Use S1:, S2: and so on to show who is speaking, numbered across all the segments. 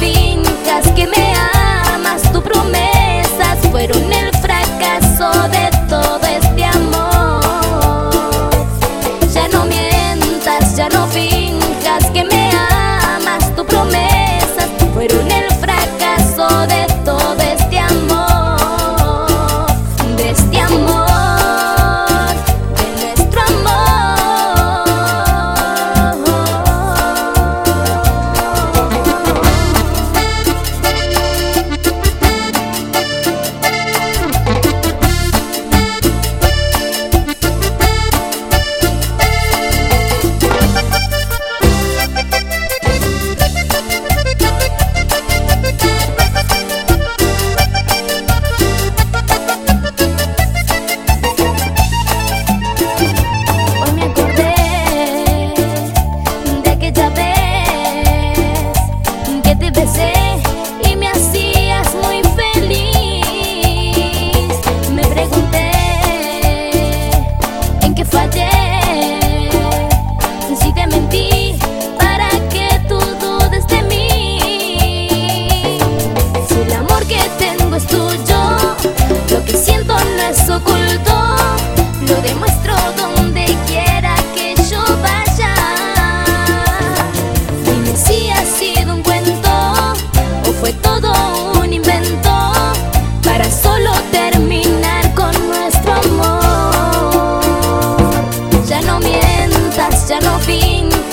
S1: Be.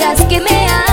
S1: cosas que me.